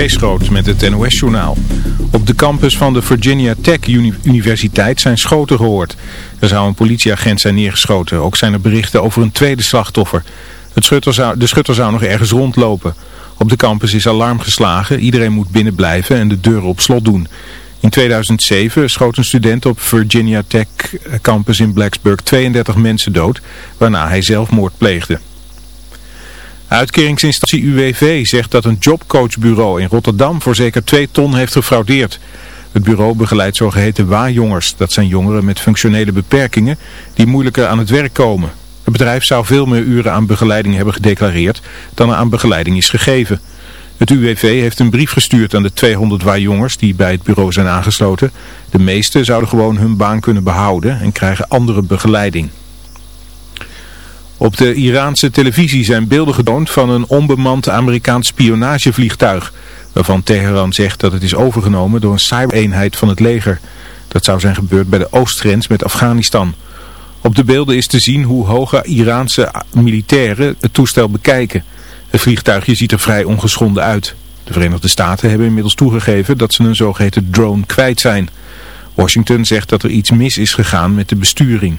Kees met het NOS-journaal. Op de campus van de Virginia Tech Universiteit zijn schoten gehoord. Er zou een politieagent zijn neergeschoten. Ook zijn er berichten over een tweede slachtoffer. Schutter zou, de schutter zou nog ergens rondlopen. Op de campus is alarm geslagen. Iedereen moet binnen blijven en de deuren op slot doen. In 2007 schoot een student op Virginia Tech campus in Blacksburg 32 mensen dood, waarna hij zelfmoord pleegde. Uitkeringsinstantie UWV zegt dat een jobcoachbureau in Rotterdam voor zeker 2 ton heeft gefraudeerd. Het bureau begeleidt zogeheten waarjongers. Dat zijn jongeren met functionele beperkingen die moeilijker aan het werk komen. Het bedrijf zou veel meer uren aan begeleiding hebben gedeclareerd dan er aan begeleiding is gegeven. Het UWV heeft een brief gestuurd aan de 200 waarjongers die bij het bureau zijn aangesloten. De meeste zouden gewoon hun baan kunnen behouden en krijgen andere begeleiding. Op de Iraanse televisie zijn beelden getoond van een onbemand Amerikaans spionagevliegtuig, waarvan Teheran zegt dat het is overgenomen door een cybereenheid van het leger. Dat zou zijn gebeurd bij de oostgrens met Afghanistan. Op de beelden is te zien hoe hoge Iraanse militairen het toestel bekijken. Het vliegtuigje ziet er vrij ongeschonden uit. De Verenigde Staten hebben inmiddels toegegeven dat ze een zogeheten drone kwijt zijn. Washington zegt dat er iets mis is gegaan met de besturing.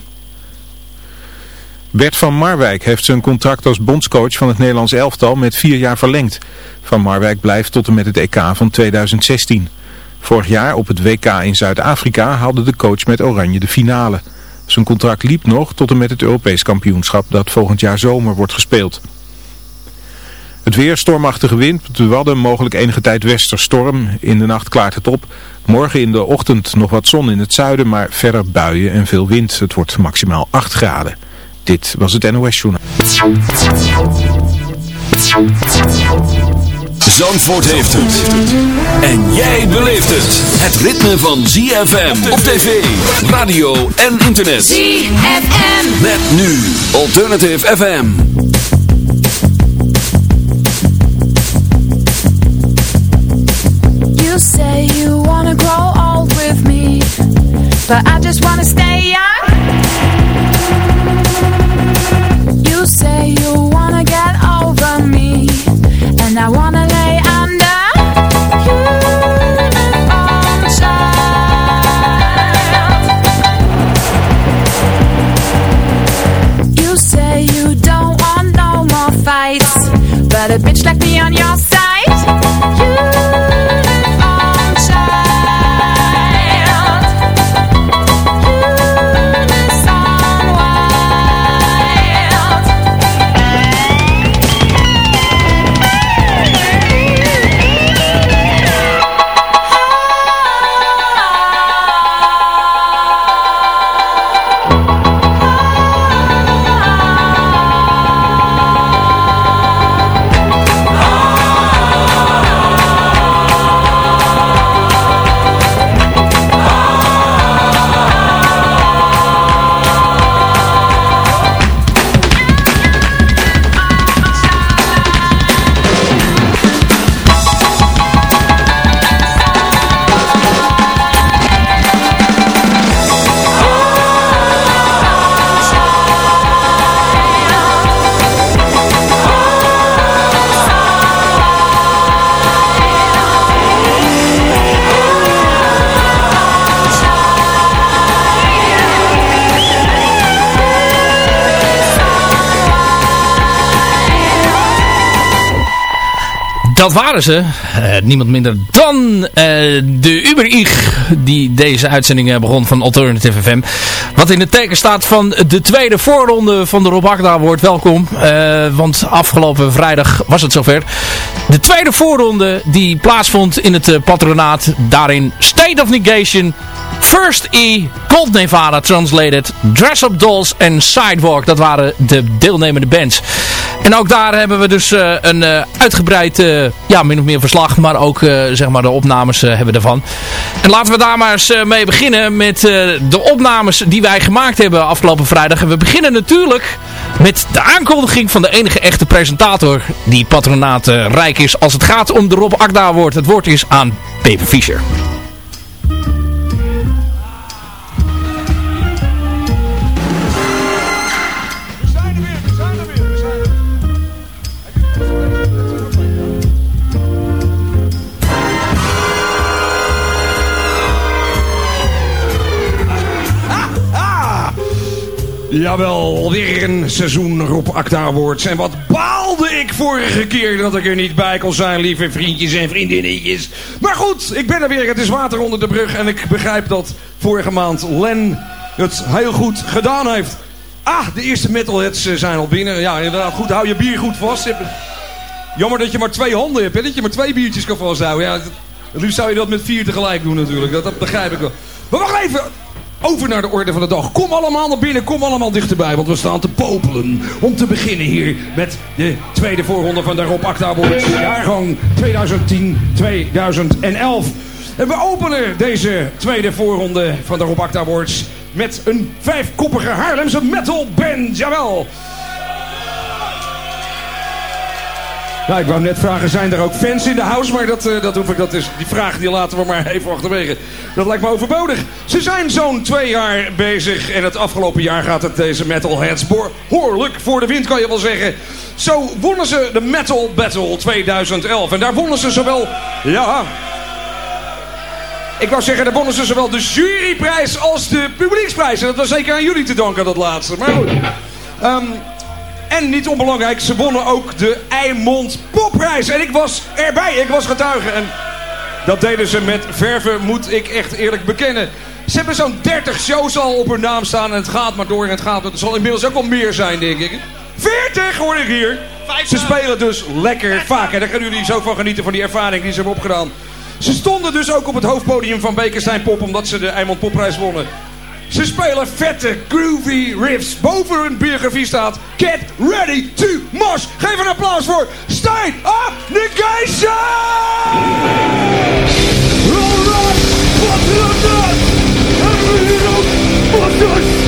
Bert van Marwijk heeft zijn contract als bondscoach van het Nederlands elftal met vier jaar verlengd. Van Marwijk blijft tot en met het EK van 2016. Vorig jaar op het WK in Zuid-Afrika haalde de coach met Oranje de finale. Zijn contract liep nog tot en met het Europees kampioenschap dat volgend jaar zomer wordt gespeeld. Het weer, stormachtige wind, de Wadden mogelijk enige tijd westerstorm. In de nacht klaart het op. Morgen in de ochtend nog wat zon in het zuiden, maar verder buien en veel wind. Het wordt maximaal 8 graden. Dit was het NOS Journal. Zandvoort heeft het. En jij beleeft het. Het ritme van ZFM op tv, radio en internet. ZFM. Met nu Alternative FM. You say you wanna grow old with me But I just wanna stay young Dat waren ze. Eh, niemand minder dan eh, de Uber-Ig die deze uitzending eh, begon van Alternative FM. Wat in het teken staat van de tweede voorronde van de Rob Agda wordt welkom. Want afgelopen vrijdag was het zover. De tweede voorronde die plaatsvond in het patronaat. Daarin State of Negation, First E, Cold Nevada Translated, Dress Up Dolls en Sidewalk. Dat waren de deelnemende bands. En ook daar hebben we dus eh, een eh, uitgebreid, eh, ja, min of meer verslag, maar ook zeg maar de opnames hebben we ervan. En laten we daar maar eens mee beginnen met de opnames die wij gemaakt hebben afgelopen vrijdag. En we beginnen natuurlijk met de aankondiging van de enige echte presentator die patronaat rijk is als het gaat om de Rob Akda Award. Het woord is aan Peper Fischer. Jawel, weer een seizoen Rob Acta Awards. En wat baalde ik vorige keer dat ik er niet bij kon zijn, lieve vriendjes en vriendinnetjes. Maar goed, ik ben er weer. Het is water onder de brug. En ik begrijp dat vorige maand Len het heel goed gedaan heeft. Ah, de eerste metalheads eh, zijn al binnen. Ja, inderdaad. Goed, hou je bier goed vast. Jammer dat je maar twee handen hebt. Dat je maar twee biertjes kan vasthouden. Ja, nu zou je dat met vier tegelijk doen natuurlijk. Dat, dat begrijp ik wel. Maar wacht even over naar de orde van de dag. Kom allemaal naar binnen, kom allemaal dichterbij, want we staan te popelen. Om te beginnen hier met de tweede voorronde van de Rob Acta jaargang 2010-2011. En we openen deze tweede voorronde van de Rob Awards met een vijfkoppige Haarlemse metal band, jawel. Nou, ik wou net vragen, zijn er ook fans in de house? Maar dat, uh, dat hoef ik, dat is, die vraag die laten we maar even achterwege. Dat lijkt me overbodig. Ze zijn zo'n twee jaar bezig en het afgelopen jaar gaat het deze metalheads behoorlijk voor de wind, kan je wel zeggen. Zo wonnen ze de Metal Battle 2011 en daar wonnen ze zowel, ja... Ik wou zeggen, daar wonnen ze zowel de juryprijs als de publieksprijs. En dat was zeker aan jullie te danken, dat laatste. Maar goed. Um, en niet onbelangrijk, ze wonnen ook de Eimond Popprijs. En ik was erbij, ik was getuige. En dat deden ze met verven, moet ik echt eerlijk bekennen. Ze hebben zo'n 30 shows al op hun naam staan en het gaat maar door en het gaat. Het zal inmiddels ook wel meer zijn, denk ik. 40 hoor ik hier. Ze spelen dus lekker vaak. En daar kunnen jullie zo van genieten van die ervaring die ze hebben opgedaan. Ze stonden dus ook op het hoofdpodium van Bekenstein Pop omdat ze de Eimond Popprijs wonnen. Ze spelen vette, groovy riffs. Boven hun biografie staat Get Ready to Mosh. Geef een applaus voor Stijn of Negation! Alright,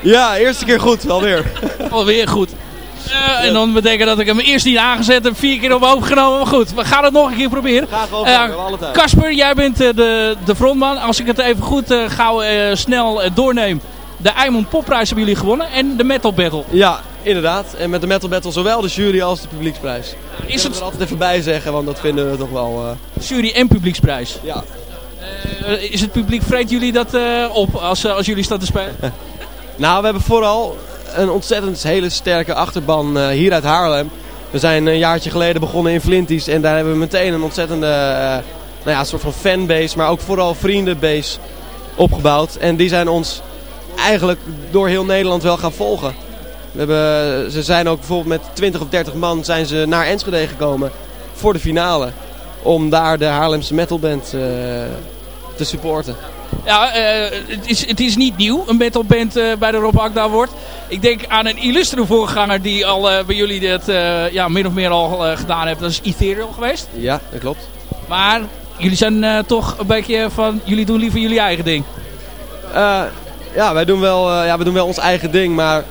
Ja, eerste keer goed, alweer. Alweer goed. Uh, en dan betekent dat ik hem eerst niet aangezet heb, vier keer omhoog genomen. Maar goed, we gaan het nog een keer proberen. Uh, alle tijd. Kasper, jij bent uh, de, de frontman. Als ik het even goed gauw snel doorneem. De Eimond Popprijs hebben jullie gewonnen en de Metal Battle. Ja, inderdaad. En met de Metal Battle zowel de jury als de publieksprijs. Is ik het... er altijd even bij zeggen, want dat vinden we toch wel... Jury en publieksprijs? Ja. Is het publiek vreet jullie dat op als, als jullie staan te spelen? nou, we hebben vooral een ontzettend hele sterke achterban hier uit Haarlem. We zijn een jaartje geleden begonnen in Flinties en daar hebben we meteen een ontzettende nou ja, soort van fanbase, maar ook vooral vriendenbase opgebouwd. En die zijn ons eigenlijk door heel Nederland wel gaan volgen. We hebben, ze zijn ook bijvoorbeeld met 20 of 30 man zijn ze naar Enschede gekomen voor de finale. Om daar de Haarlemse metalband uh, te supporten. Ja, uh, het, is, het is niet nieuw, een metalband uh, bij de Rob Akda wordt. Ik denk aan een illustere voorganger die al uh, bij jullie dit ja, min of meer al gedaan heeft. Dat is Ethereal geweest. Ja, dat klopt. Maar jullie zijn toch een beetje van, jullie doen liever jullie eigen ding. ja, wij doen wel, ja, we doen wel ons eigen ding, maar...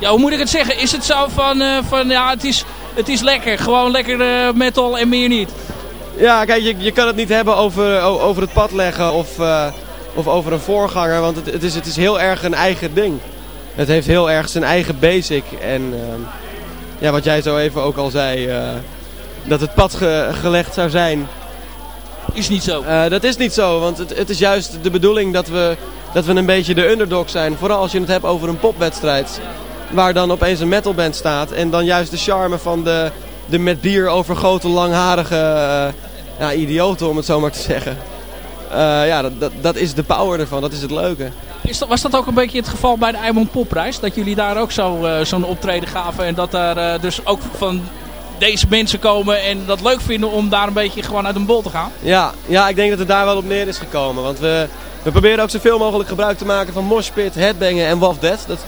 Ja, hoe moet ik het zeggen? Is het zo van, van ja, het is, het is lekker, gewoon lekker metal en meer niet? Ja, kijk, je, je kan het niet hebben over, over het pad leggen of, uh, of over een voorganger. Want het, het, is, het is heel erg een eigen ding. Het heeft heel erg zijn eigen basic. En uh, ja, wat jij zo even ook al zei, uh, dat het pad ge, gelegd zou zijn. Is niet zo. dat is niet zo, want het, het is juist de bedoeling dat we, dat we een beetje de underdog zijn. Vooral als je het hebt over een popwedstrijd. Waar dan opeens een metalband staat. En dan juist de charme van de, de met bier overgoten langharige ja, idioten om het zo maar te zeggen. Uh, ja, dat, dat, dat, is de power ervan, dat is het leuke. Is dat, was dat ook een beetje het geval bij de Eimond Popprijs? Dat jullie daar ook zo, uh, zo'n optreden gaven en dat daar uh, dus ook van deze mensen komen en dat leuk vinden om daar een beetje gewoon uit een bol te gaan? Ja, ja ik denk dat het daar wel op neer is gekomen. Want we, we proberen ook zoveel mogelijk gebruik te maken van moshpit, headbangen en waf dead. Dat,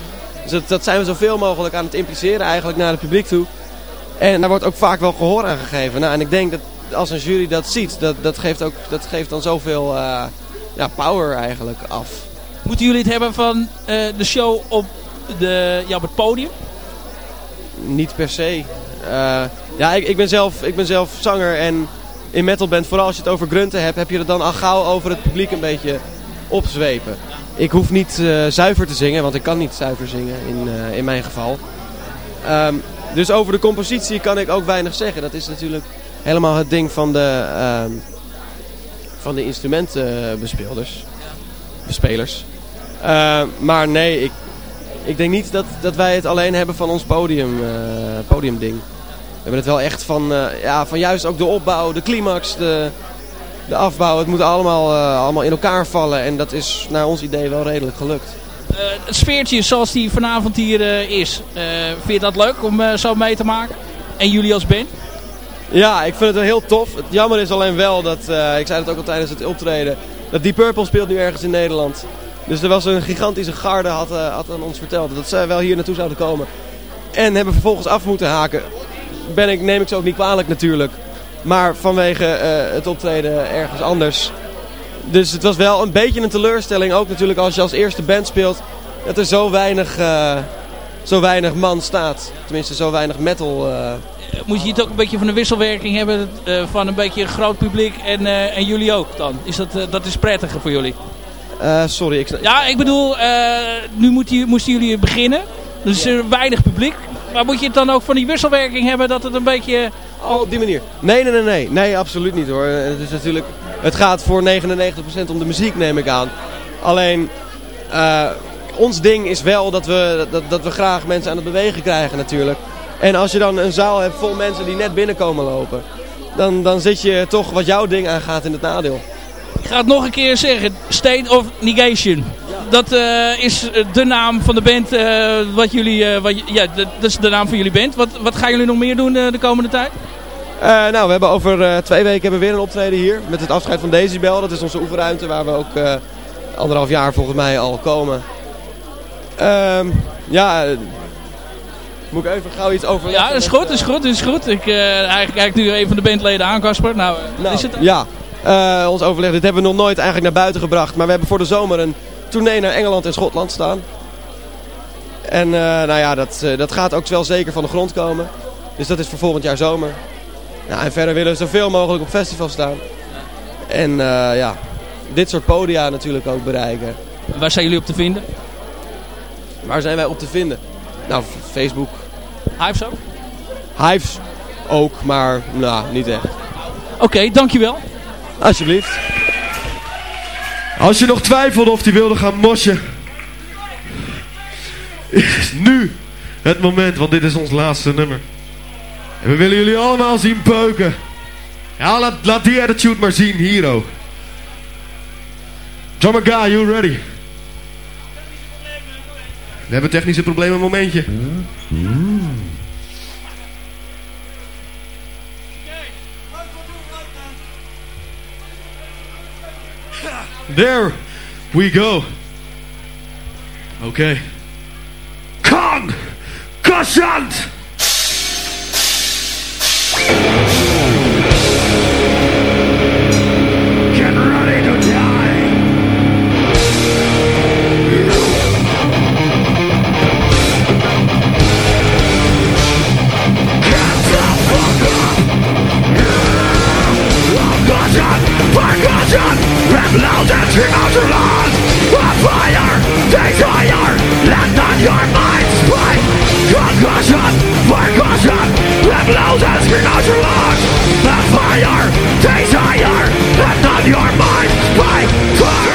dus dat, dat zijn we zoveel mogelijk aan het impliceren eigenlijk naar het publiek toe. En daar wordt ook vaak wel gehoor aan gegeven. Nou, en ik denk dat als een jury dat ziet, dat, dat, geeft, ook, dat geeft dan zoveel uh, ja, power eigenlijk af. Moeten jullie het hebben van uh, de show op, de, ja, op het podium? Niet per se. Uh, ja, ik, ik, ben zelf, ik ben zelf zanger en in metalband, vooral als je het over grunten hebt, heb je het dan al gauw over het publiek een beetje opzwepen. Ik hoef niet zuiver te zingen, want ik kan niet zuiver zingen in, in mijn geval. Um, dus over de compositie kan ik ook weinig zeggen. Dat is natuurlijk helemaal het ding van de, uh, van de instrumentenbespeelders. Bespelers. Uh, maar nee, ik, ik denk niet dat, dat wij het alleen hebben van ons podium, uh, podiumding. We hebben het wel echt van, uh, ja, van juist ook de opbouw, de climax, de, de afbouw. Het moet allemaal, allemaal in elkaar vallen. En dat is naar ons idee wel redelijk gelukt. het sfeertje zoals die vanavond hier is, vind je dat leuk om zo mee te maken? En jullie als band? Ja, ik vind het wel heel tof. Het jammer is alleen wel dat, uh, ik zei het ook al tijdens het optreden, dat Deep Purple speelt nu ergens in Nederland. Dus er was een gigantische garde, had, uh, had aan ons verteld, dat zij wel hier naartoe zouden komen. En hebben vervolgens af moeten haken. Ben ik, neem ik ze ook niet kwalijk natuurlijk. Maar vanwege uh, het optreden ergens anders. Dus het was wel een beetje een teleurstelling. Ook natuurlijk als je als eerste band speelt. Dat er zo weinig, zo weinig man staat. Tenminste zo weinig metal moet je het ook een beetje van een wisselwerking hebben uh, van een beetje een groot publiek en, uh, en jullie ook dan? Is dat, dat is prettiger voor jullie? sorry. Ik... Ja, ik bedoel, nu moet moesten jullie beginnen. Dus er weinig publiek. Maar moet je het dan ook van die wisselwerking hebben dat het een beetje... Oh, op die manier. Nee, nee, nee, nee. Nee, absoluut niet hoor. Het is natuurlijk... Het gaat voor 99% om de muziek, neem ik aan. Alleen... ons ding is wel dat we, dat, dat we graag mensen aan het bewegen krijgen natuurlijk. En als je dan een zaal hebt vol mensen die net binnenkomen lopen, dan, dan zit je toch wat jouw ding aangaat in het nadeel. Ik ga het nog een keer zeggen. State of Negation. Dat uh, is de naam van de band. Uh, wat jullie, uh, wat, ja, dat is de naam van jullie band. Wat, wat gaan jullie nog meer doen de komende tijd? nou, we hebben over twee weken hebben we weer een optreden hier. Met het afscheid van Decibel. Dat is onze oefenruimte waar we ook anderhalf jaar volgens mij al komen. Ehm, ja, moet ik even gauw iets over... Ja, dat is goed, is goed, is goed. Ik eigenlijk kijk nu even de bandleden aan, Casper. Nou, nou, is het... Ja, Eh, ons overleg, dit hebben we nog nooit eigenlijk naar buiten gebracht. Maar we hebben voor de zomer een tournee naar Engeland en Schotland staan. En uh, nou ja, dat, uh, dat gaat ook wel zeker van de grond komen. Dus dat is voor volgend jaar zomer. Ja, en verder willen we zoveel mogelijk op festivals staan. En ja, dit soort podia natuurlijk ook bereiken. Waar zijn jullie op te vinden? Waar zijn wij op te vinden? Nou, Facebook. Hives ook? Hives ook, maar nou, niet echt. Oké, okay, dankjewel. Alsjeblieft. Als je nog twijfelde of hij wilde gaan mosje, is nu het moment, want dit is ons laatste nummer. En we willen jullie allemaal zien peuken. Ja, laat, laat die attitude maar zien, hero. Drummer Guy, you ready? We hebben technische problemen, een momentje. Mm. There we go. Okay. Con! Cushion! Percussion, Loud and emotionless A fire desire Land on your mind. spine Concussion, percussion And loud and emotionless A fire desire Land on your mind. mind's spine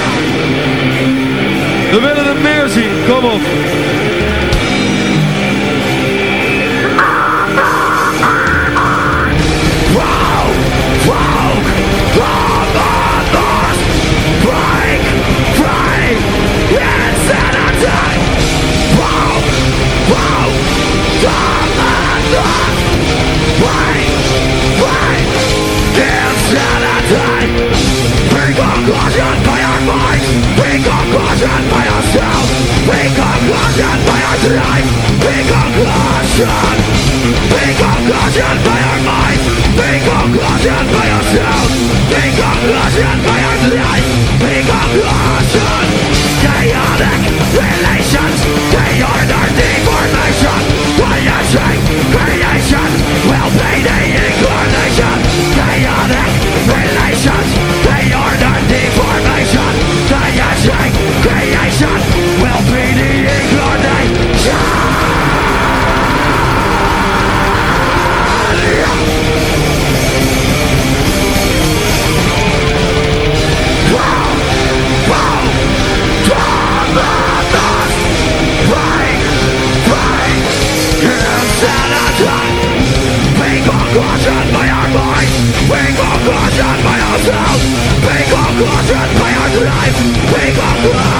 We willen het meer zien, Come on. Wow, wow, wow. insanity We got by our minds We got by ourselves We got by our life We Conclusion. cautioned We by our minds We got by ourselves We got by our life We got Chaotic relations Disorder deformation Punishing creation Will be the incarnation Chaotic relations They are their deformation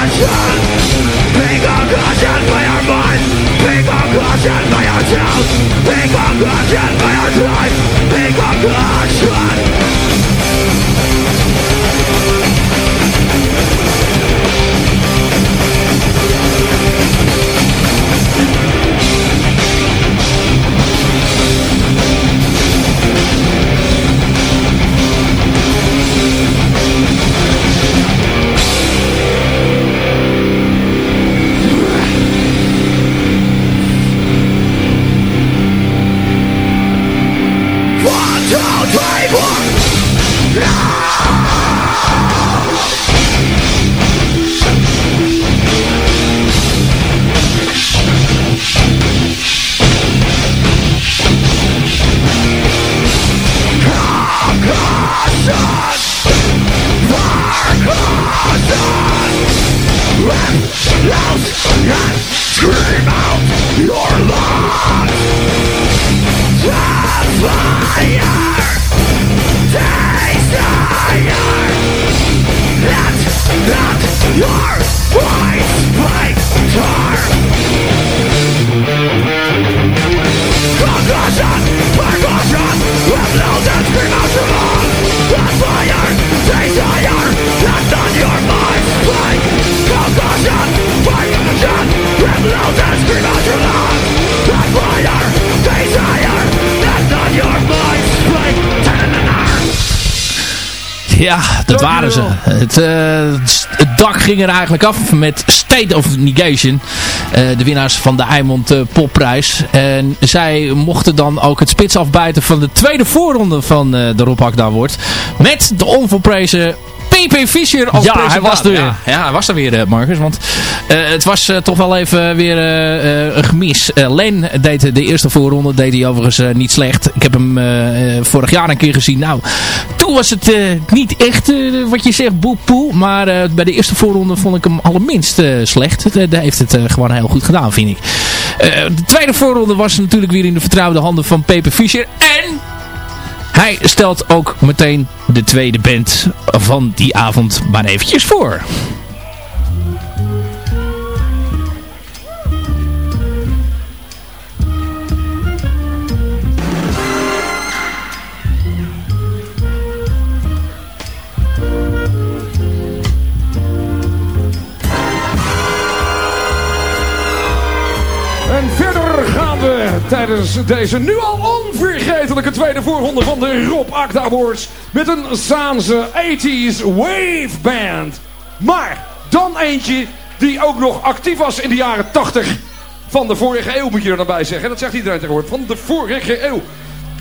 concussion We concussion by our minds We concussion by ourselves We concussion by our life We concussion One, Ja, dat waren ze. Het, eh, het, dak ging er eigenlijk af met State of Negation. Eh, de winnaars van de Eimond eh, Popprijs. En zij mochten dan ook het spits afbijten van de tweede voorronde van de Rob Hakda wordt. Met de onvolprezen P.P. Fischer als ja, hij was er weer. Ja, ja, hij was er weer, uh, Marcus. Want uh, het was uh, toch wel even weer een gemis. Len deed de eerste voorronde, deed hij overigens niet slecht. Ik heb hem vorig jaar een keer gezien. Nou, toen was het niet echt wat je zegt boe poe. Maar bij de eerste voorronde vond ik hem allerminst slecht. Daar heeft het gewoon heel goed gedaan, vind ik. de tweede voorronde was natuurlijk weer in de vertrouwde handen van P.P. Fischer. En hij stelt ook meteen de tweede band van die avond maar eventjes voor. Tijdens deze nu al onvergetelijke tweede voorronde van de Rob Akda Awards met een Zaanse 80s wave band. Maar dan eentje die ook nog actief was in de jaren 80 van de vorige eeuw moet je er dan bij zeggen. Dat zegt iedereen tegenwoordig, van de vorige eeuw.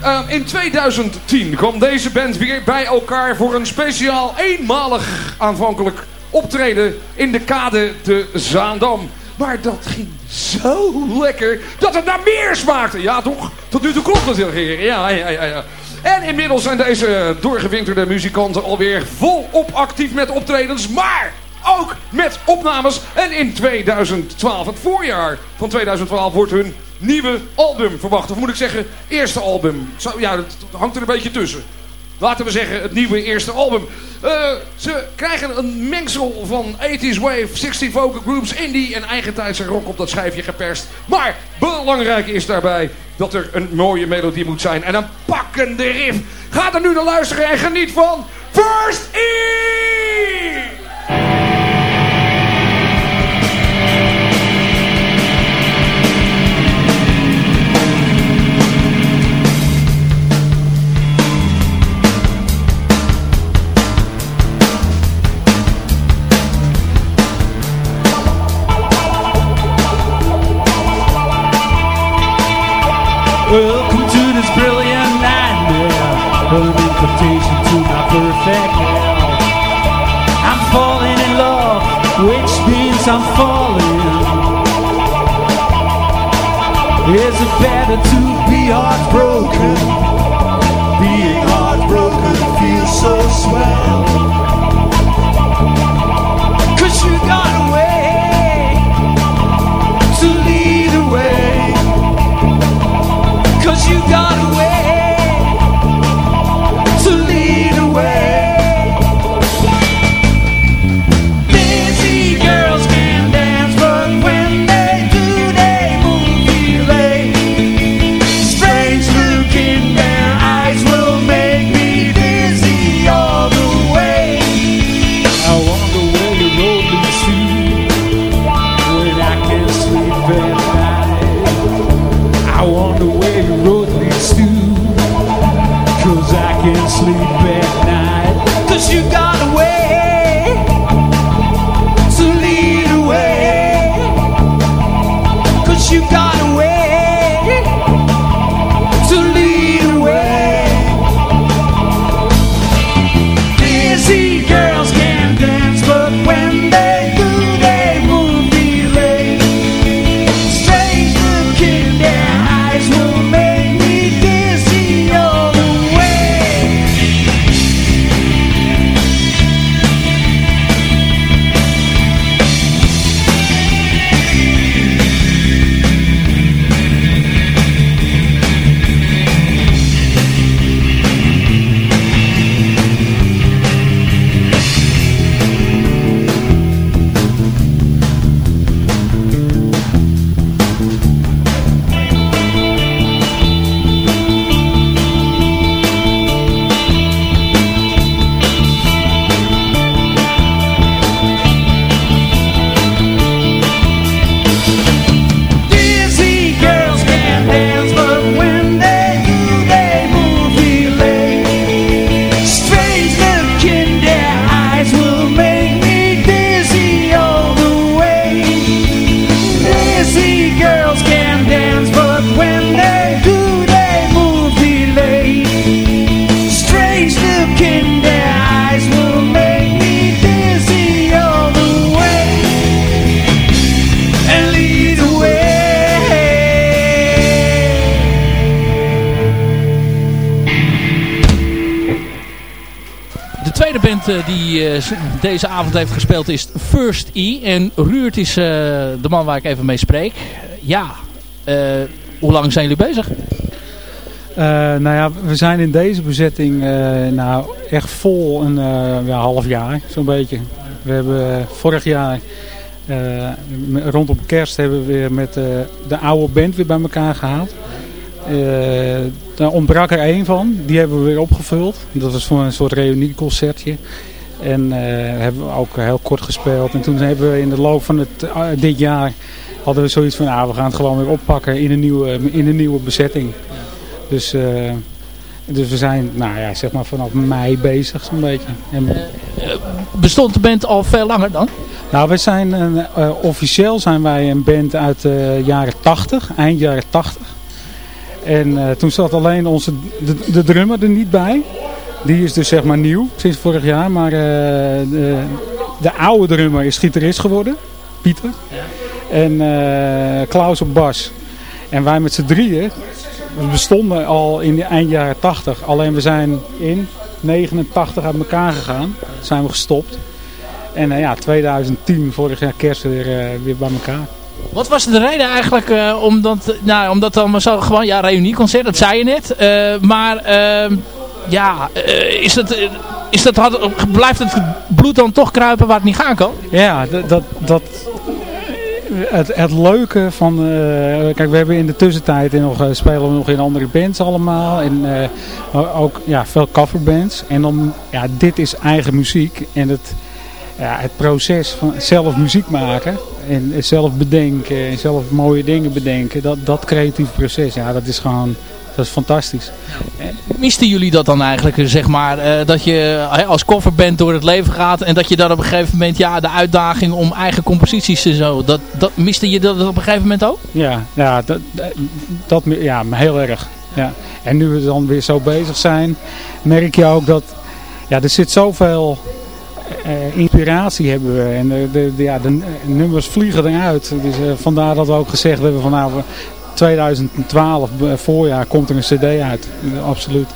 Uh, in 2010 kwam deze band weer bij elkaar voor een speciaal eenmalig aanvankelijk optreden in de kade de Zaandam. Maar dat ging zo lekker dat het naar meer smaakte. Ja toch? Tot nu toe klopt het heel. Ja, ja, ja, ja. En inmiddels zijn deze doorgewinterde muzikanten alweer volop actief met optredens. Maar ook met opnames. En in 2012, het voorjaar van 2012, wordt hun nieuwe album verwacht. Of moet ik zeggen, eerste album. Ja, het hangt er een beetje tussen laten we zeggen, het nieuwe eerste album. Uh, ze krijgen een mengsel van 80s wave, 60 vocal groups, indie en eigentijdse rock op dat schijfje geperst. Maar belangrijk is daarbij dat er een mooie melodie moet zijn en een pakkende riff. Ga er nu naar luisteren en geniet van First E! Perfect. Hell I'm falling in love Which means I'm falling. Is it better to be heartbroken? Being heartbroken feels so swell. Cause you got away To lead away Cause you got tweede band eh, die eh, deze avond heeft gespeeld is First E. En Ruurt is eh, de man waar ik even mee spreek. Ja, hoe lang zijn jullie bezig? Nou ja, we zijn in deze bezetting nou, echt vol een ja, half jaar, zo'n beetje. We hebben vorig jaar, rondom kerst, hebben we weer met de oude band weer bij elkaar gehaald. Daar ontbrak er één van, die hebben we weer opgevuld. Dat was voor een soort reunieconcertje. En eh, hebben we ook heel kort gespeeld. En toen hebben we in de loop van het, eh, dit jaar, hadden we zoiets van, ah, we gaan het gewoon weer oppakken in een nieuwe, in een nieuwe bezetting. Dus, eh, dus we zijn, nou ja, zeg maar vanaf mei bezig zo'n beetje. En, Bestond de band al veel langer dan? nou, we zijn een, officieel zijn wij een band uit de jaren 80, eind jaren 80. En eh, toen zat alleen onze, de, de drummer er niet bij. Die is dus zeg maar nieuw, sinds vorig jaar. Maar eh, de, de oude drummer is gitarist geworden, Pieter. En eh, Klaus op bas. En wij met z'n drieën, we bestonden al in de eind jaren 80. Alleen we zijn in 89 uit elkaar gegaan. Zijn we gestopt. En eh, ja, 2010, vorig jaar kerst, weer, weer bij elkaar. Wat was de reden eigenlijk eh, om dat, nou, om dan zo gewoon, ja, reunieconcert, dat zei je net. Eh, maar, ehm, ja, eh, is dat, is dat, had- blijft het bloed dan toch kruipen waar het niet gaan kan? Ja, dat, dat, het, het leuke van, kijk we hebben in de tussentijd en nog, spelen we nog in andere bands allemaal. En ook ja, veel coverbands. En dan, ja, dit is eigen muziek. En het, ja, het proces van zelf muziek maken en zelf bedenken en zelf mooie dingen bedenken. Dat, dat creatieve proces, ja dat is gewoon, dat is fantastisch. Misten jullie dat dan eigenlijk, eh, zeg maar, eh, dat je eh, als coverband door het leven gaat en dat je dan op een gegeven moment, ja, de uitdaging om eigen composities en zo, dat, dat miste je dat op een gegeven moment ook? Ja, ja, dat, dat, ja heel erg. Ja. En nu we dan weer zo bezig zijn, merk je ook dat ja, er zit zoveel eh, inspiratie hebben we. En de, de, de- ja, de n- nummers vliegen eruit. Dus eh, vandaar dat we ook gezegd hebben van nou, we- 2012 eh, voorjaar komt er een cd uit. Eh, absoluut.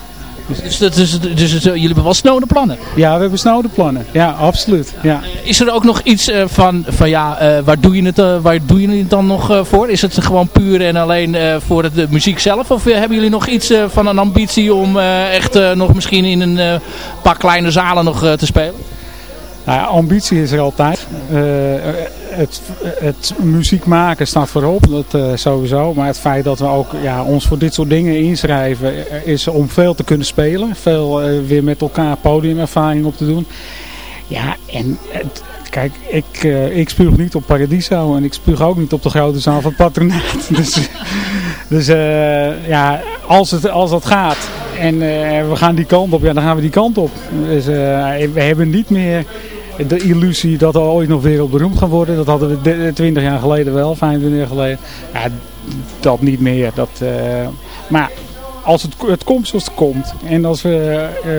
Dus, dat is, dus het- jullie hebben wel snode plannen. Ja, we hebben snode plannen. Ja, absoluut. Ja. Is er ook nog iets eh, van, van ja, eh, waar, doe je het, eh, waar doe je het dan nog eh, voor? Is het gewoon puur en alleen eh, voor het, de muziek zelf? Of eh, hebben jullie nog iets eh, van een ambitie om eh, echt eh, nog misschien in een eh, paar kleine zalen nog eh, te spelen? Nou ambitie is er altijd. Eh, het, het muziek maken staat voorop, dat eh, sowieso. Maar het feit dat we ook ja, ons voor dit soort dingen inschrijven, eh, is om veel te kunnen spelen. Veel weer met elkaar podiumervaring op te doen. Ja, en kijk, ik, ik spuug niet op Paradiso en ik spuug ook niet op de grote zaal van patronaat. dus dus ja, als, het, als dat gaat en we gaan die kant op, ja, dan gaan we die kant op. Dus we hebben niet meer de illusie dat we ooit nog wereldberoemd gaan worden. Dat hadden we de- 20 jaar geleden wel, 25 jaar geleden. Ja, dat niet meer. Dat, eh, maar als het, het komt zoals het komt. En als we eh,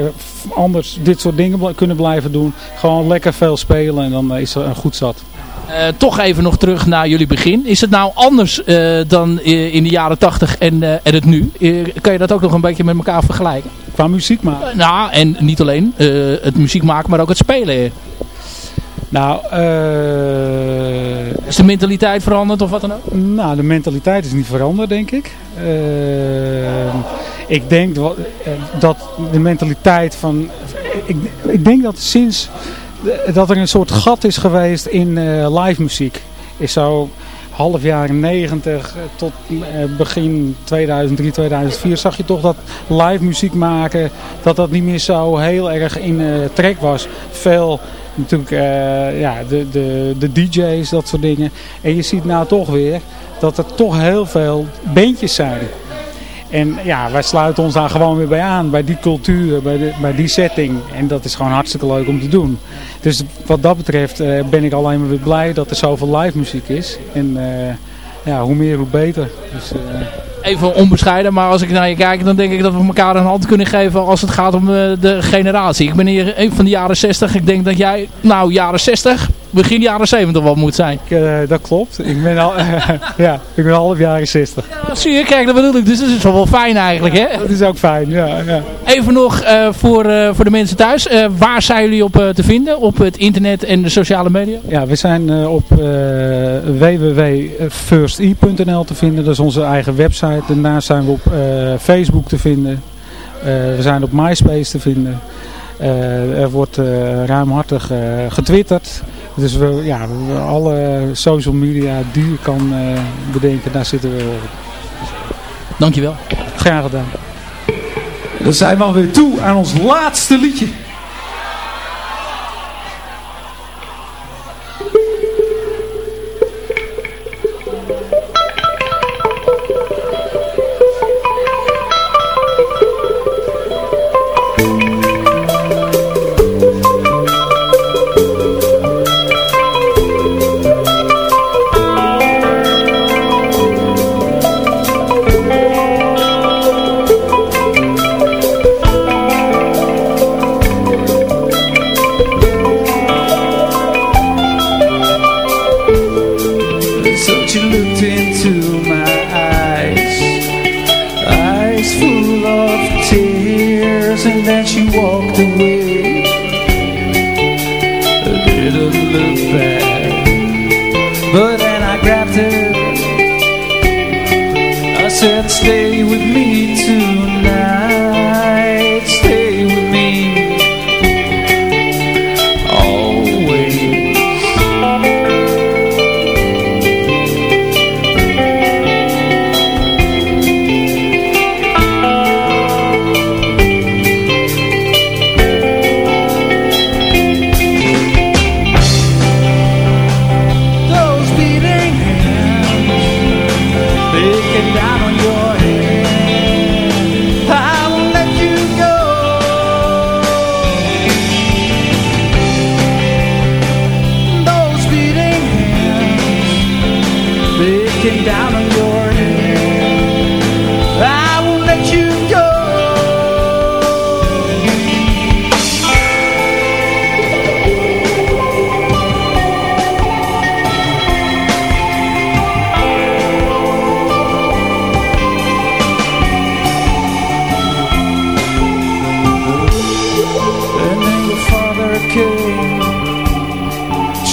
anders dit soort dingen kunnen blijven doen. Gewoon lekker veel spelen en dan is er een goed zat. Eh, toch even nog terug naar jullie begin. Is het nou anders eh, dan eh, in de jaren 80 en, eh, en het nu? Eh, kan je dat ook nog een beetje met elkaar vergelijken? Qua muziek maken? Eh, nou, en niet alleen eh, het muziek maken, maar ook het spelen. Nou, eh, Is de mentaliteit veranderd of wat dan ook? Nou, de mentaliteit is niet veranderd, denk ik. Eh, ik denk eh, dat de mentaliteit van... Ik, ik denk dat sinds dat er een soort gat is geweest in live muziek. Is zo half jaren 90 tot begin 2003, 2004 zag je toch dat live muziek maken, dat dat niet meer zo heel erg in trek was. Veel natuurlijk eh, ja, de, de, de DJ's, dat soort dingen. En je ziet nou toch weer dat er toch heel veel bandjes zijn. En ja, wij sluiten ons daar gewoon weer bij aan, bij die cultuur, bij, de, bij die setting. En dat is gewoon hartstikke leuk om te doen. Dus wat dat betreft eh, ben ik alleen maar weer blij dat er zoveel live muziek is. En eh, ja, hoe meer hoe beter. Dus, Even onbescheiden, maar als ik naar je kijk, dan denk ik dat we elkaar een hand kunnen geven als het gaat om eh, de generatie. Ik ben hier een van de jaren 60. Ik denk dat jij, nou jaren 60, begin jaren 70 wel moet zijn. Ik, eh, dat klopt. Ik ben al, ja, ik ben half jaren 60. Ja, zie je, kijk, dat bedoel ik. Dus dat is wel wel fijn eigenlijk, hè? Dat is ook fijn, ja. ja. Even nog eh, voor, eh, voor de mensen thuis. Waar zijn jullie op te vinden? Op het internet en de sociale media? Ja, we zijn op www.firste.nl te vinden. Dat is onze eigen website. Daarnaast zijn we op Facebook te vinden. We zijn op MySpace te vinden. Er wordt ruimhartig getwitterd. Dus we, ja, we- alle social media die je kan eh, bedenken, daar zitten we op. Dankjewel. Graag gedaan. Dan zijn we alweer toe aan ons laatste liedje.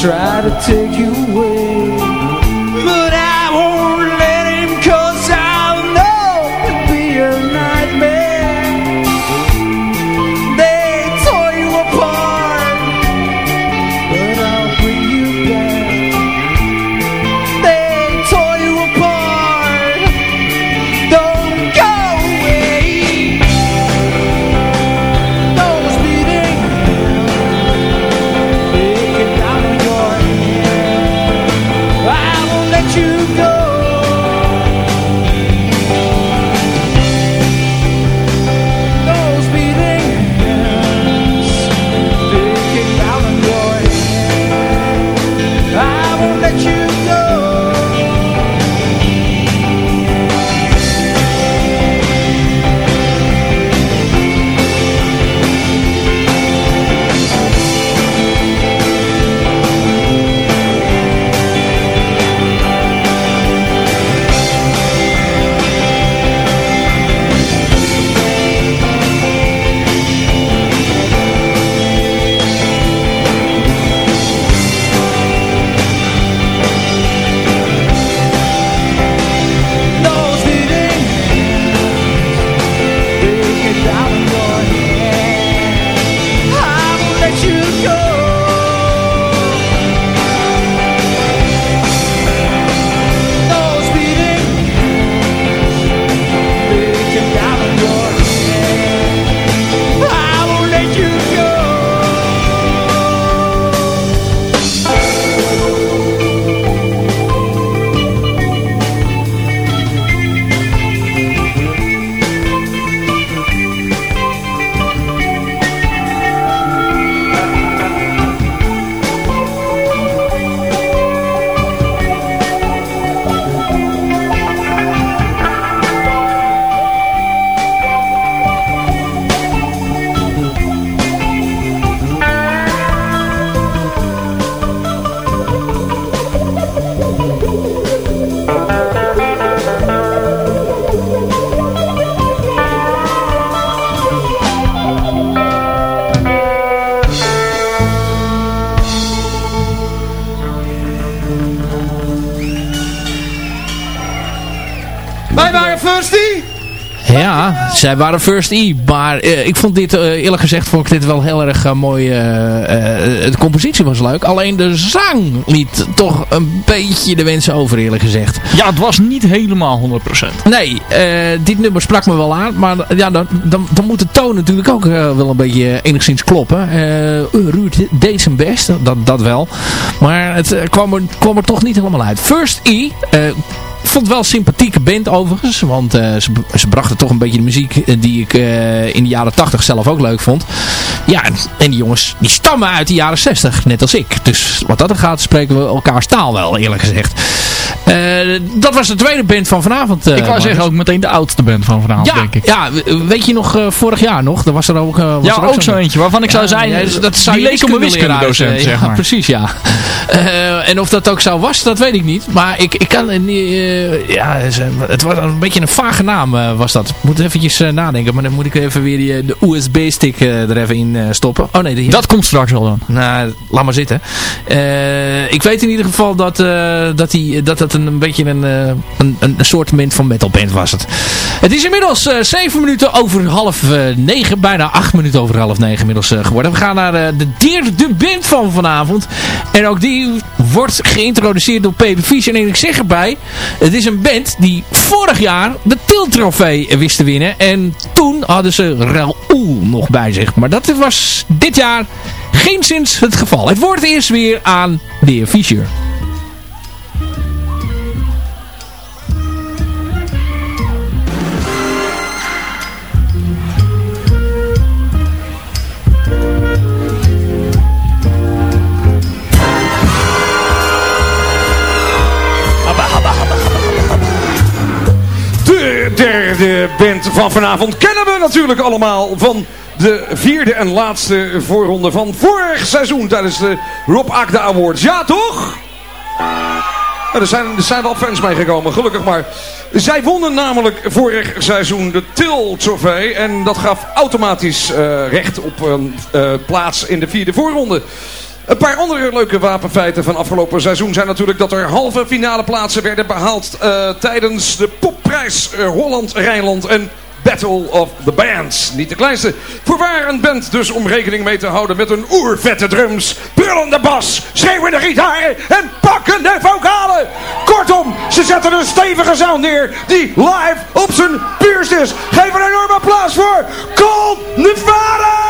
Try to take you zij waren First E. Maar eh, ik vond dit, eh, eerlijk gezegd, vond ik dit wel heel erg eh, mooi. de compositie was leuk. Alleen de zang liet toch een beetje de wensen over, eerlijk gezegd. Ja, het was niet helemaal 100%. Nee, dit nummer sprak me wel aan. Maar ja, dan, dan, dan moet de toon natuurlijk ook wel een beetje enigszins kloppen. Ruud deed zijn best, dat, dat wel. Maar het kwam, er, kwam er toch niet helemaal uit. First E... ik vond het wel een sympathieke band overigens. Want eh, ze, ze brachten toch een beetje de muziek eh, die ik eh, in de jaren 80 zelf ook leuk vond. Ja, en, die jongens die stammen uit de jaren 60, net als ik. Dus wat dat er gaat, spreken we elkaars taal wel, eerlijk gezegd. Dat was de tweede band van vanavond. ik wou zeggen ook meteen de oudste band van vanavond, ja, denk ik. Ja, weet je nog, vorig jaar nog, er was er ook, was Ja, er ook zo eentje waarvan ik zou zijn, ja, dat, zou die leek op een wiskundedocent, zeg Ja, maar. precies, ja. Eh, en of dat ook zo was, dat weet ik niet. Maar ik, ik kan... eh, ja, het was een beetje een vage naam eh, was dat. Ik moet eventjes nadenken. Maar dan moet ik even weer die, de USB-stick er even in stoppen. Oh nee, die, Dat komt straks wel dan. nou, laat maar zitten. Ik weet in ieder geval dat, dat, die, dat het een, een beetje een, een, een, soort van metalband was het. Het is inmiddels eh, zeven minuten over half eh, negen. Bijna acht minuten over half negen inmiddels geworden. We gaan naar de derde band van vanavond. En ook die wordt geïntroduceerd door Pepe Vision. En ik zeg erbij, het is een band die vorig jaar de Tilt Trofee wist te winnen. En toen hadden ze Raoul nog bij zich. Maar dat was dit jaar geen sinds het geval. Het wordt eerst weer aan de heer Fischer. De band van vanavond kennen we natuurlijk allemaal van de vierde en laatste voorronde van vorig seizoen tijdens de Rob Akda Awards. Ja, toch? Er, zijn, er zijn wel fans meegekomen, gelukkig maar. Zij wonnen namelijk vorig seizoen de Til Trofee. En dat gaf automatisch eh, recht op een eh, plaats in de vierde voorronde. Een paar andere leuke wapenfeiten van afgelopen seizoen zijn natuurlijk dat er halve finale plaatsen werden behaald eh, tijdens de popprijs eh, Holland-Rijnland en Battle of the Bands. Niet de kleinste. Voorwaar een band dus om rekening mee te houden met een oervette drums, brullende bas, schreeuwende gitaren en pakkende vocalen. Kortom, ze zetten een stevige sound neer die live op zijn puurst is. Geef een enorm applaus voor Cold Nevada!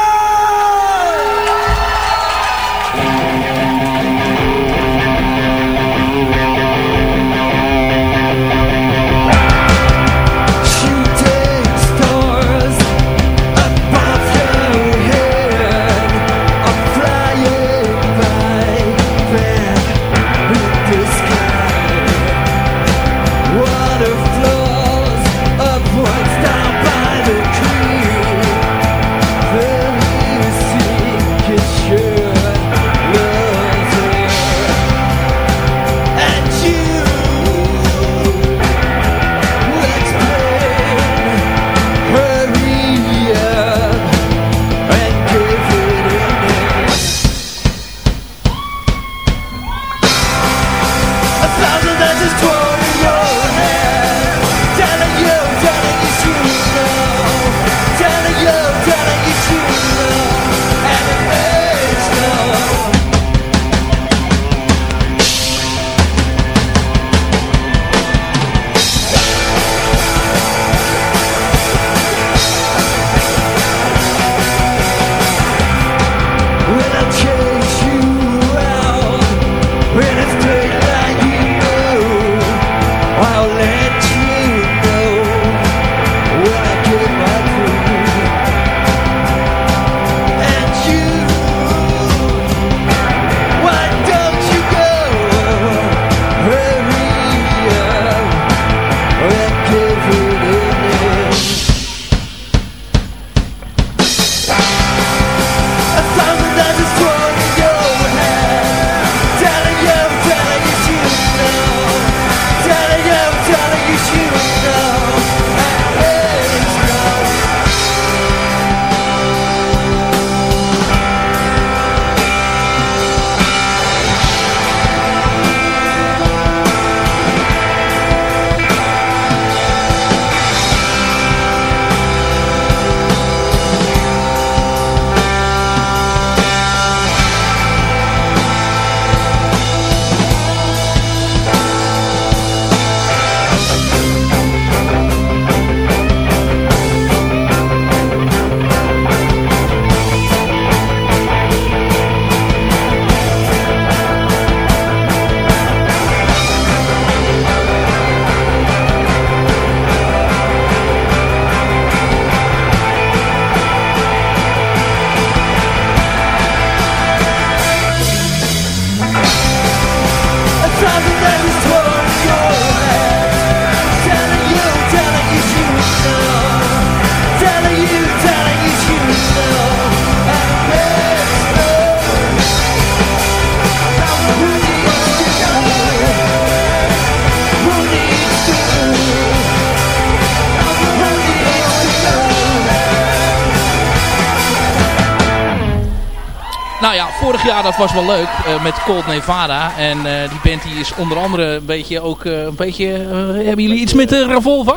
Was wel leuk eh, met Cold Nevada. En eh, die band die is onder andere een beetje ook eh, een beetje... hebben jullie iets met de Revolver?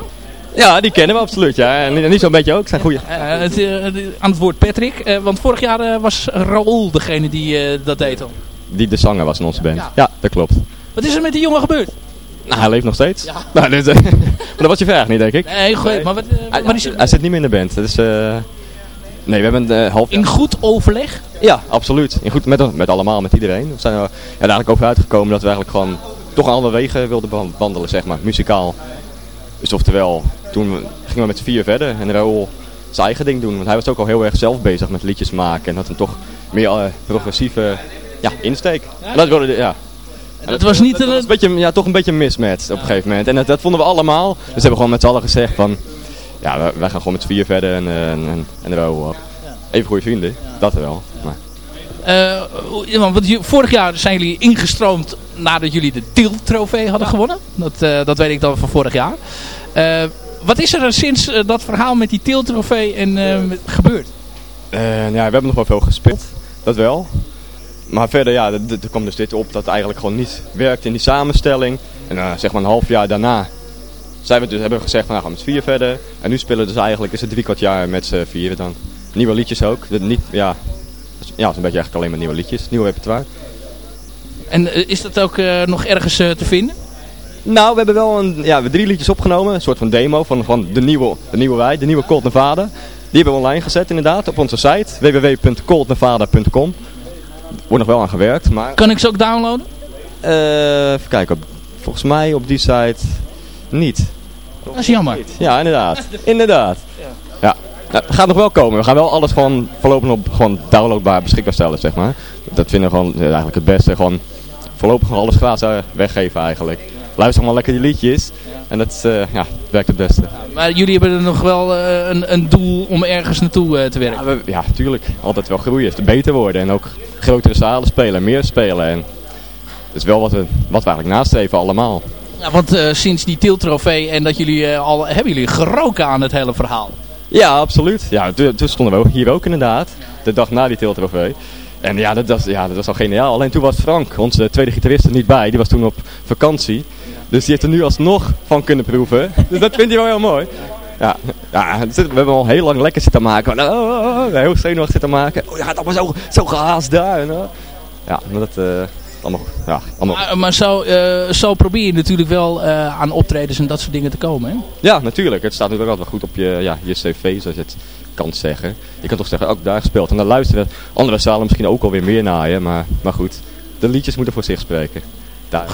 Ja, die kennen we absoluut, ja. En niet- zo'n beetje ook, zijn goeie. Het, aan het woord Patrick. want vorig jaar was Raoul degene die dat deed al. Die de zanger was in onze band. Ja. Ja, dat klopt. Wat is er met die jongen gebeurd? Nou, hij leeft nog steeds. Ja. Nou, dit, eh, maar dat was je vraag niet, denk ik. Nee, goed, maar wat, Hij, zit niet meer in de band. Eh, nee, we hebben een half in goed overleg? Ja, absoluut. En goed, met, met allemaal, met iedereen. We zijn er ja, eigenlijk over uitgekomen dat we eigenlijk gewoon toch een andere wegen wilden wan- wandelen, zeg maar, muzikaal. Dus oftewel, toen we- gingen we met z'n vier verder en Raoul zijn eigen ding doen. Want hij was ook al heel erg zelf bezig met liedjes maken en had een toch meer eh, progressieve ja, insteek. En dat wilde, ja. En Dat was niet dat een- was een beetje, ja, toch een beetje een mismatch op een gegeven moment. En dat, dat vonden we allemaal. Dus we hebben gewoon met z'n allen gezegd van, ja, wij, wij gaan gewoon met z'n vier verder en, eh, en, en, op. Even goede vrienden, dat wel. Maar. Eh, want vorig jaar zijn jullie ingestroomd nadat jullie de Tilt-trofee hadden gewonnen. Dat, eh, dat weet ik dan van vorig jaar. Eh, wat is er sinds dat verhaal met die Tilt-trofee en, gebeurd? Eh, ja, we hebben nog wel veel gespeeld, dat wel. Maar verder, ja, er- kwam dus dit op dat het eigenlijk gewoon niet werkte in die samenstelling. En zeg maar een half jaar daarna zijn we dus, hebben we gezegd van nou gaan we met vier verder. En nu spelen we dus eigenlijk, is het drie kwart jaar met z'n vieren dan. Nieuwe liedjes ook. Dat niet, ja, dat is- ja, het is een beetje eigenlijk alleen maar nieuwe liedjes, nieuw repertoire. En eh, is dat ook eh, nog ergens eh, te vinden? Nou, we hebben wel een, ja, we drie liedjes opgenomen. Een soort van demo van, van de, nieuwe, de nieuwe wij, de nieuwe Cold Nevada. Die hebben we online gezet inderdaad op onze site www.coldnevada.com. Wordt nog wel aan gewerkt, maar... Kan ik ze ook downloaden? Eh, even kijken, op, volgens mij op die site niet. Dat is jammer. Ja, inderdaad. inderdaad. Ja. Nou, het gaat nog wel komen. We gaan wel alles gewoon voorlopig op gewoon downloadbaar beschikbaar stellen, zeg maar. Dat vinden we gewoon eh, eigenlijk het beste. Gewoon voorlopig gewoon alles gratis eh, weggeven eigenlijk. Luister allemaal lekker die liedjes. En dat eh, ja, werkt het beste. Maar jullie hebben er nog wel een, een doel om ergens naartoe te werken. Ja, we, ja, tuurlijk. Altijd wel groeien. Te beter worden. En ook grotere zalen spelen. Meer spelen. En dat is wel wat we, wat we eigenlijk nastreven allemaal. Ja, want sinds die Tilt-trofee en dat jullie al... Hebben jullie geroken aan het hele verhaal? Ja, absoluut. Ja, toen, stonden we hier ook inderdaad. De dag na die tiltrofee. En ja dat, was, ja, dat was al geniaal. Alleen toen was Frank, onze tweede gitarist, er niet bij. Die was toen op vakantie. Dus die heeft er nu alsnog van kunnen proeven. Dus dat vindt hij wel heel mooi. Ja, ja we hebben al heel lang lekker zitten maken. Oh, oh, oh, heel zenuwachtig zitten maken. Oh, ja, het allemaal zo, zo gehaast daar. Oh. Ja, maar dat... ja. Maar, maar zo, zo probeer je natuurlijk wel eh, aan optredens en dat soort dingen te komen. Hè? Ja, natuurlijk. Het staat natuurlijk altijd wel goed op je, ja, je cv, zoals je het kan zeggen. Je kan toch zeggen, ook daar gespeeld. En dan luisteren andere zalen misschien ook alweer meer naar je. Maar, maar goed, de liedjes moeten voor zich spreken. Daar, eh,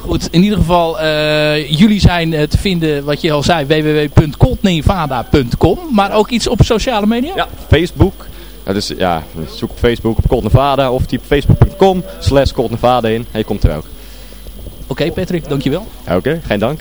Goed, in ieder geval, eh, jullie zijn te vinden, wat je al zei, www.coldnevada.com. Maar ook iets op sociale media? ja, Facebook. Dus ja, zoek op Facebook op Cold Nevada of typ facebook.com slash Cold Nevada in. En je komt er ook. Oké Patrick, dankjewel. Oké, geen dank.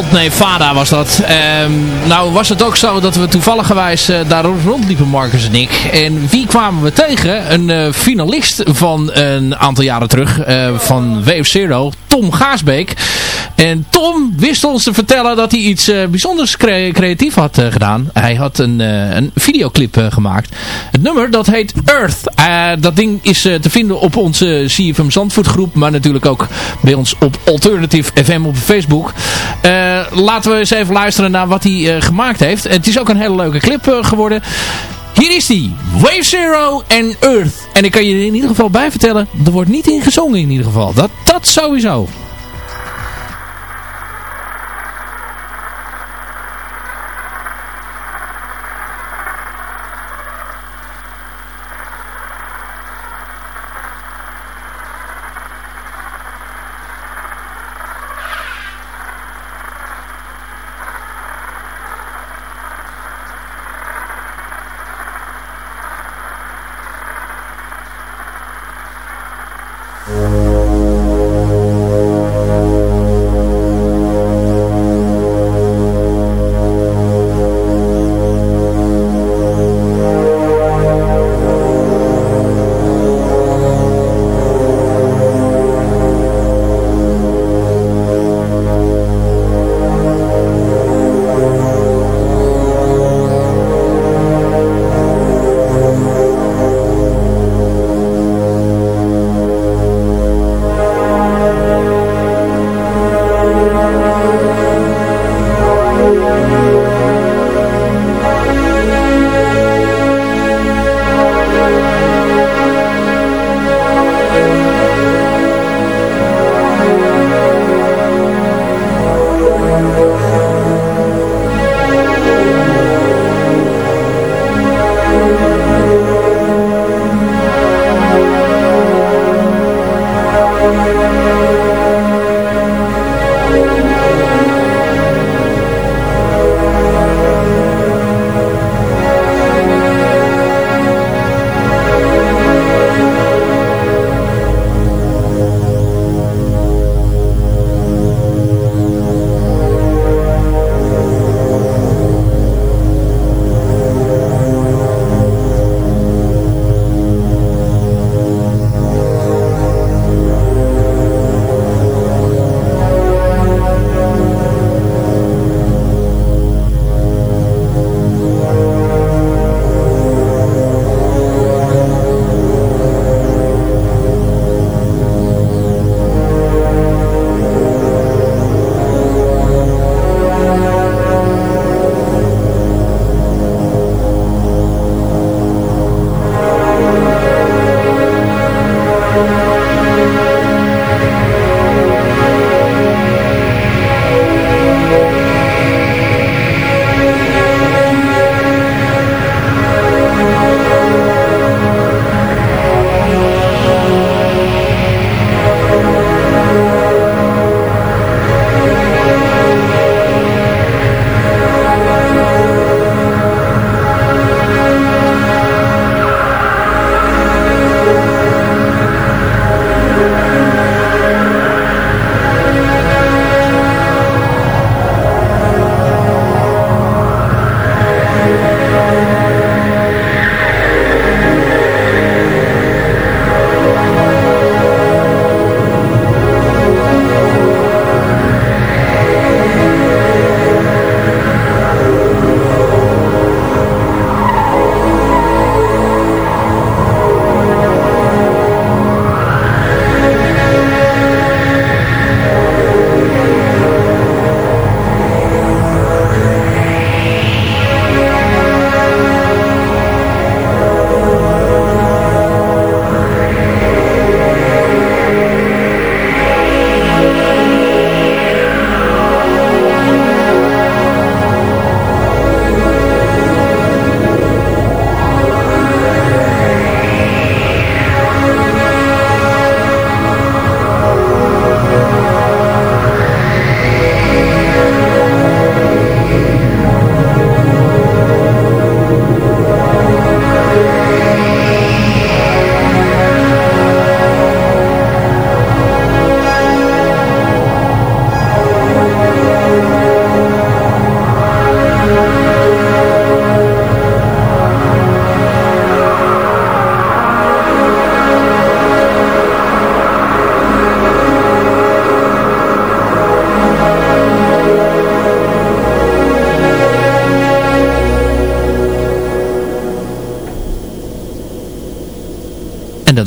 Cold Nevada was dat. Ehm, nou was het ook zo dat we toevalligerwijs uh, daar rondliepen, Marcus en ik. En wie kwamen we tegen? Een uh, finalist van een aantal jaren terug uh, van Wave Zero, Tom Gaasbeek. En Tom wist ons te vertellen dat hij iets bijzonders cre creatief had gedaan. Hij had een, een videoclip gemaakt. Het nummer dat heet Earth. dat ding is te vinden op onze CFM Zandvoort groep, maar natuurlijk ook bij ons op Alternative FM op Facebook. Laten we eens even luisteren naar wat hij gemaakt heeft. Het is ook een hele leuke clip geworden. Hier is die. Wave Zero en Earth. En ik kan je er in ieder geval bij vertellen. Er wordt niet in gezongen in ieder geval. Dat, dat sowieso.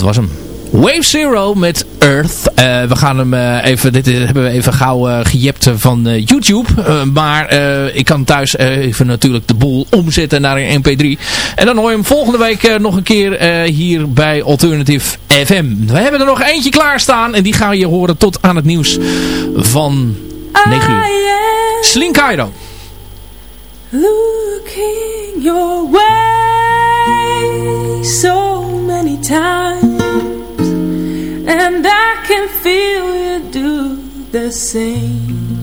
Was hem. Wave Zero met Earth. Eh, we gaan hem eh, even, dit hebben we even gauw uh, gejept van YouTube. maar ik kan thuis even natuurlijk de boel omzetten naar een mp3. En dan hoor je hem volgende week nog een keer hier bij Alternative FM. We hebben er nog eentje klaarstaan en die gaan je horen tot aan het nieuws van 9 uur. Sling Cairo. Looking your way so the same